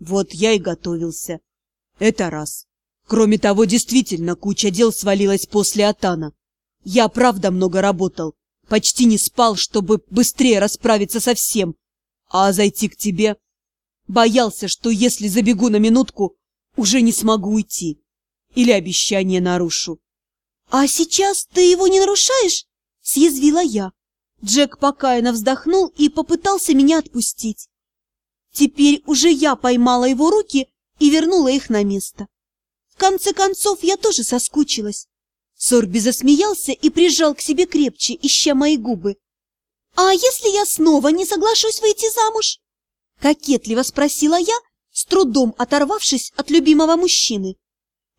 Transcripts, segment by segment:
Вот я и готовился. Это раз. Кроме того, действительно, куча дел свалилась после Атана. Я правда много работал, почти не спал, чтобы быстрее расправиться со всем. А зайти к тебе... Боялся, что если забегу на минутку, уже не смогу уйти. Или обещание нарушу. — А сейчас ты его не нарушаешь? — съязвила я. Джек покаянно вздохнул и попытался меня отпустить. Теперь уже я поймала его руки и вернула их на место. В конце концов, я тоже соскучилась. Сорби засмеялся и прижал к себе крепче, ища мои губы. «А если я снова не соглашусь выйти замуж?» Кокетливо спросила я, с трудом оторвавшись от любимого мужчины.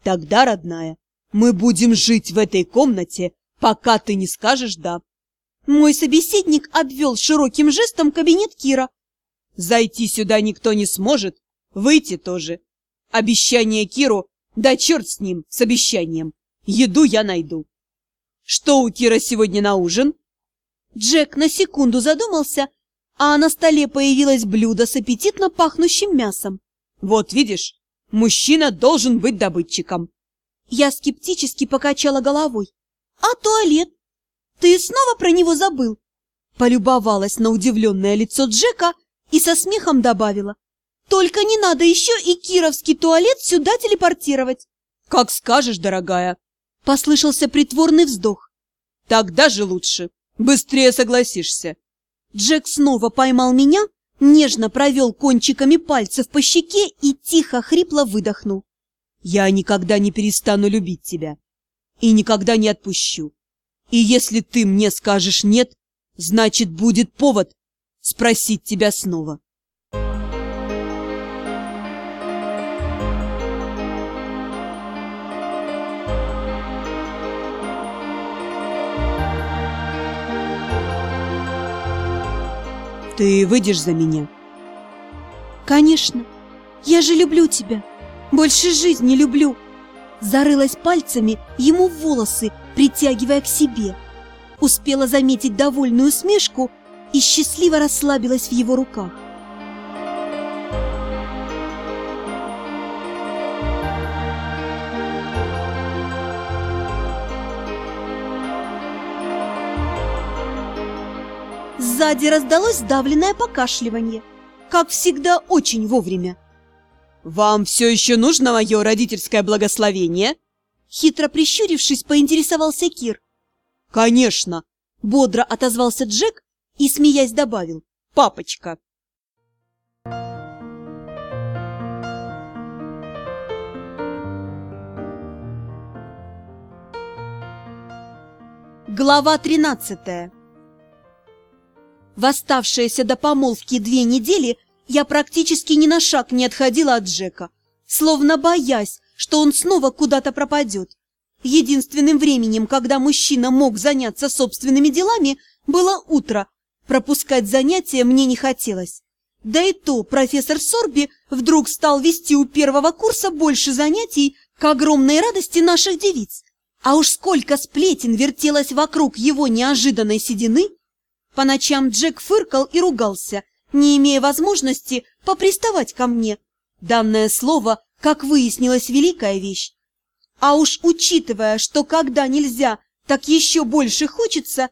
«Тогда, родная, мы будем жить в этой комнате, пока ты не скажешь «да». Мой собеседник обвел широким жестом кабинет Кира. «Зайти сюда никто не сможет, выйти тоже. Обещание Киру, да черт с ним, с обещанием. Еду я найду. Что у Кира сегодня на ужин?» Джек на секунду задумался, а на столе появилось блюдо с аппетитно пахнущим мясом. «Вот видишь, мужчина должен быть добытчиком». Я скептически покачала головой. «А туалет? Ты снова про него забыл?» Полюбовалась на удивленное лицо Джека и со смехом добавила. «Только не надо еще и кировский туалет сюда телепортировать!» «Как скажешь, дорогая!» Послышался притворный вздох. «Так даже лучше. Быстрее согласишься!» Джек снова поймал меня, нежно провел кончиками пальцев по щеке и тихо, хрипло выдохнул. «Я никогда не перестану любить тебя и никогда не отпущу. И если ты мне скажешь «нет», значит, будет повод спросить тебя снова. Ты выйдешь за меня? Конечно. Я же люблю тебя. Больше жизни люблю. Зарылась пальцами ему в волосы, притягивая к себе. Успела заметить довольную усмешку и счастливо расслабилась в его руках. Сзади раздалось сдавленное покашливание. Как всегда, очень вовремя. «Вам все еще нужно мое родительское благословение?» Хитро прищурившись, поинтересовался Кир. «Конечно!» — бодро отозвался Джек и, смеясь, добавил. «Папочка!» Глава тринадцатая В оставшиеся до помолвки две недели я практически ни на шаг не отходила от Джека, словно боясь, что он снова куда-то пропадет. Единственным временем, когда мужчина мог заняться собственными делами, было утро. Пропускать занятия мне не хотелось. Да и то профессор Сорби вдруг стал вести у первого курса больше занятий к огромной радости наших девиц. А уж сколько сплетен вертелось вокруг его неожиданной седины. По ночам Джек фыркал и ругался, не имея возможности поприставать ко мне. Данное слово как выяснилось, великая вещь. А уж учитывая, что когда нельзя, так еще больше хочется,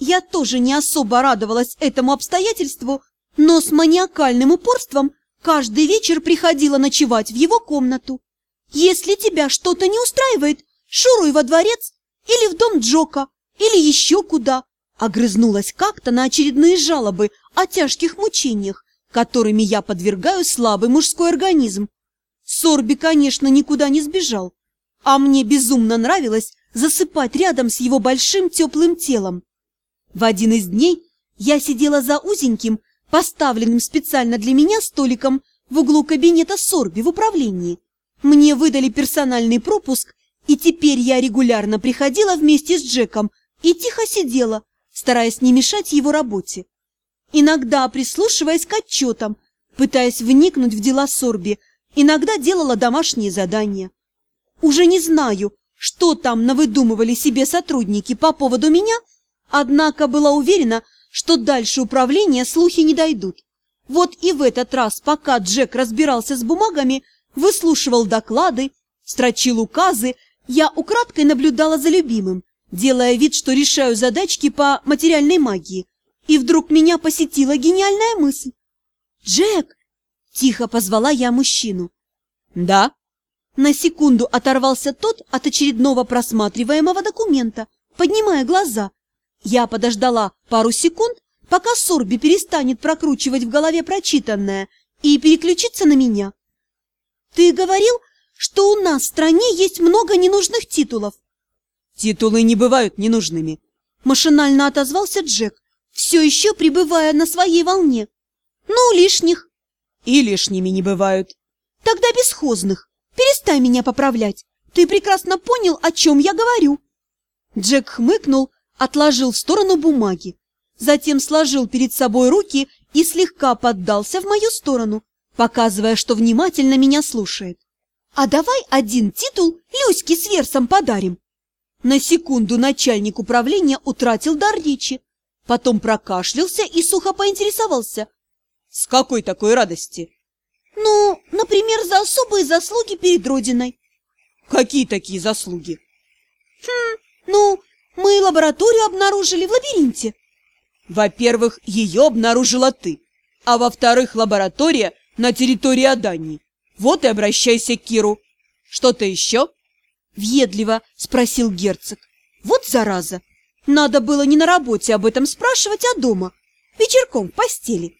я тоже не особо радовалась этому обстоятельству, но с маниакальным упорством каждый вечер приходила ночевать в его комнату. Если тебя что-то не устраивает, шуруй во дворец или в дом Джока, или еще куда. Огрызнулась как-то на очередные жалобы о тяжких мучениях, которыми я подвергаю слабый мужской организм. Сорби, конечно, никуда не сбежал, а мне безумно нравилось засыпать рядом с его большим теплым телом. В один из дней я сидела за узеньким, поставленным специально для меня столиком в углу кабинета Сорби в управлении. Мне выдали персональный пропуск, и теперь я регулярно приходила вместе с Джеком и тихо сидела, стараясь не мешать его работе. Иногда прислушиваясь к отчетам, пытаясь вникнуть в дела Сорби, Иногда делала домашние задания. Уже не знаю, что там навыдумывали себе сотрудники по поводу меня, однако была уверена, что дальше управления слухи не дойдут. Вот и в этот раз, пока Джек разбирался с бумагами, выслушивал доклады, строчил указы, я украдкой наблюдала за любимым, делая вид, что решаю задачки по материальной магии. И вдруг меня посетила гениальная мысль. «Джек!» – тихо позвала я мужчину. «Да?» На секунду оторвался тот от очередного просматриваемого документа, поднимая глаза. Я подождала пару секунд, пока Сорби перестанет прокручивать в голове прочитанное и переключиться на меня. «Ты говорил, что у нас в стране есть много ненужных титулов?» «Титулы не бывают ненужными», – машинально отозвался Джек, все еще пребывая на своей волне. «Ну, лишних». «И лишними не бывают». «Тогда бесхозных. Перестань меня поправлять. Ты прекрасно понял, о чем я говорю». Джек хмыкнул, отложил в сторону бумаги, затем сложил перед собой руки и слегка поддался в мою сторону, показывая, что внимательно меня слушает. «А давай один титул Люське с Версом подарим». На секунду начальник управления утратил дар речи, потом прокашлялся и сухо поинтересовался. «С какой такой радости?» «Ну, например, за особые заслуги перед Родиной». «Какие такие заслуги?» «Хм, ну, мы лабораторию обнаружили в лабиринте». «Во-первых, ее обнаружила ты, а во-вторых, лаборатория на территории Адании. Вот и обращайся к Киру. Что-то еще?» Въедливо спросил герцог. «Вот зараза! Надо было не на работе об этом спрашивать, а дома, вечерком в постели.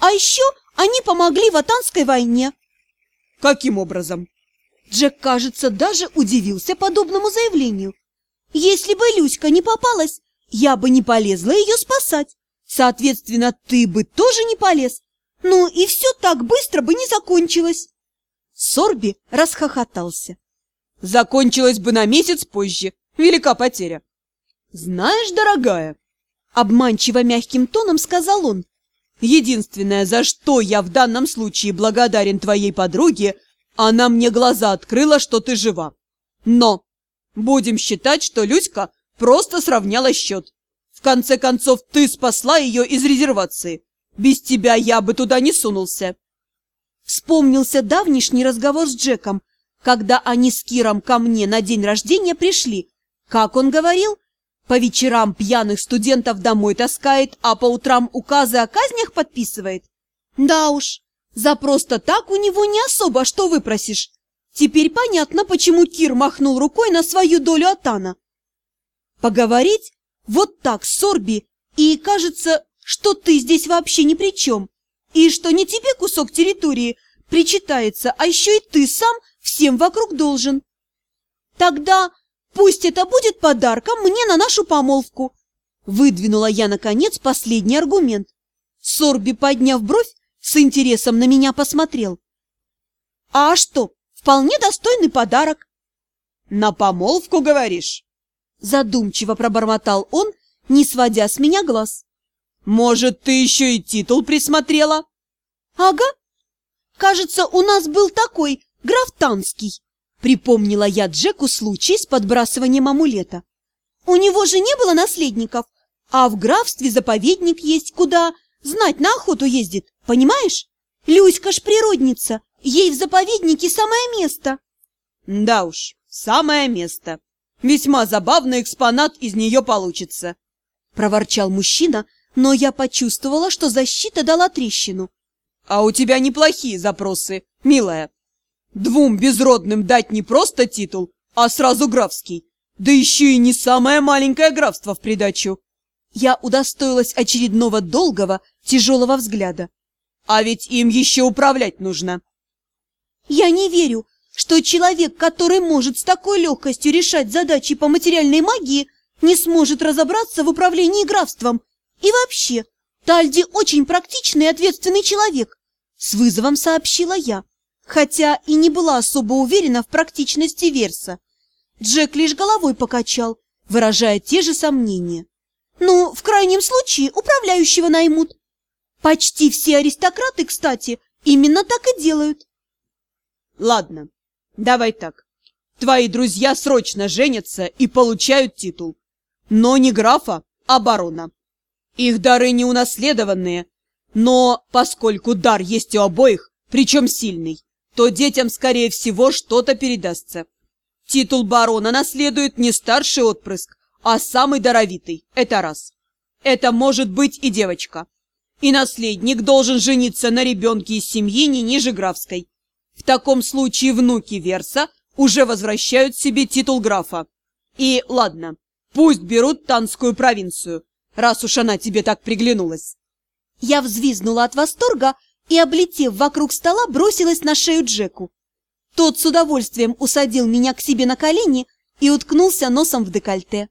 А еще они помогли в Атанской войне». «Каким образом?» Джек, кажется, даже удивился подобному заявлению. «Если бы Люська не попалась, я бы не полезла ее спасать. Соответственно, ты бы тоже не полез. Ну и все так быстро бы не закончилось». Сорби расхохотался. «Закончилось бы на месяц позже. Велика потеря». «Знаешь, дорогая», — обманчиво мягким тоном сказал он, «единственное, за что я в данном случае благодарен твоей подруге, она мне глаза открыла, что ты жива. Но будем считать, что Люська просто сравняла счет. В конце концов, ты спасла ее из резервации. Без тебя я бы туда не сунулся». Вспомнился давнишний разговор с Джеком, когда они с Киром ко мне на день рождения пришли. Как он говорил? По вечерам пьяных студентов домой таскает, а по утрам указы о казнях подписывает? Да уж, за просто так у него не особо что выпросишь. Теперь понятно, почему Кир махнул рукой на свою долю Атана. Поговорить вот так с Сорби, и кажется, что ты здесь вообще ни при чем, и что не тебе кусок территории причитается, а еще и ты сам всем вокруг должен. Тогда Пусть это будет подарком мне на нашу помолвку. Выдвинула я, наконец, последний аргумент. Сорби, подняв бровь, с интересом на меня посмотрел. А что, вполне достойный подарок. На помолвку, говоришь? Задумчиво пробормотал он, не сводя с меня глаз. Может, ты еще и титул присмотрела? Ага. Кажется, у нас был такой, граф Танский. Припомнила я Джеку случай с подбрасыванием амулета. У него же не было наследников, а в графстве заповедник есть, куда знать на охоту ездит, понимаешь? Люська ж природница, ей в заповеднике самое место. Да уж, самое место. Весьма забавный экспонат из нее получится. Проворчал мужчина, но я почувствовала, что защита дала трещину. А у тебя неплохие запросы, милая. Двум безродным дать не просто титул, а сразу графский. Да еще и не самое маленькое графство в придачу. Я удостоилась очередного долгого, тяжелого взгляда. А ведь им еще управлять нужно. Я не верю, что человек, который может с такой легкостью решать задачи по материальной магии, не сможет разобраться в управлении графством. И вообще, Тальди очень практичный и ответственный человек, с вызовом сообщила я хотя и не была особо уверена в практичности Верса. Джек лишь головой покачал, выражая те же сомнения. Ну, в крайнем случае, управляющего наймут. Почти все аристократы, кстати, именно так и делают. Ладно, давай так. Твои друзья срочно женятся и получают титул. Но не графа, а барона. Их дары не унаследованные. Но поскольку дар есть у обоих, причем сильный, то детям, скорее всего, что-то передастся. Титул барона наследует не старший отпрыск, а самый даровитый. Это раз. Это может быть и девочка. И наследник должен жениться на ребенке из семьи не ниже графской. В таком случае внуки Верса уже возвращают себе титул графа. И ладно, пусть берут Танскую провинцию, раз уж она тебе так приглянулась. Я взвизгнула от восторга и, облетев вокруг стола, бросилась на шею Джеку. Тот с удовольствием усадил меня к себе на колени и уткнулся носом в декольте.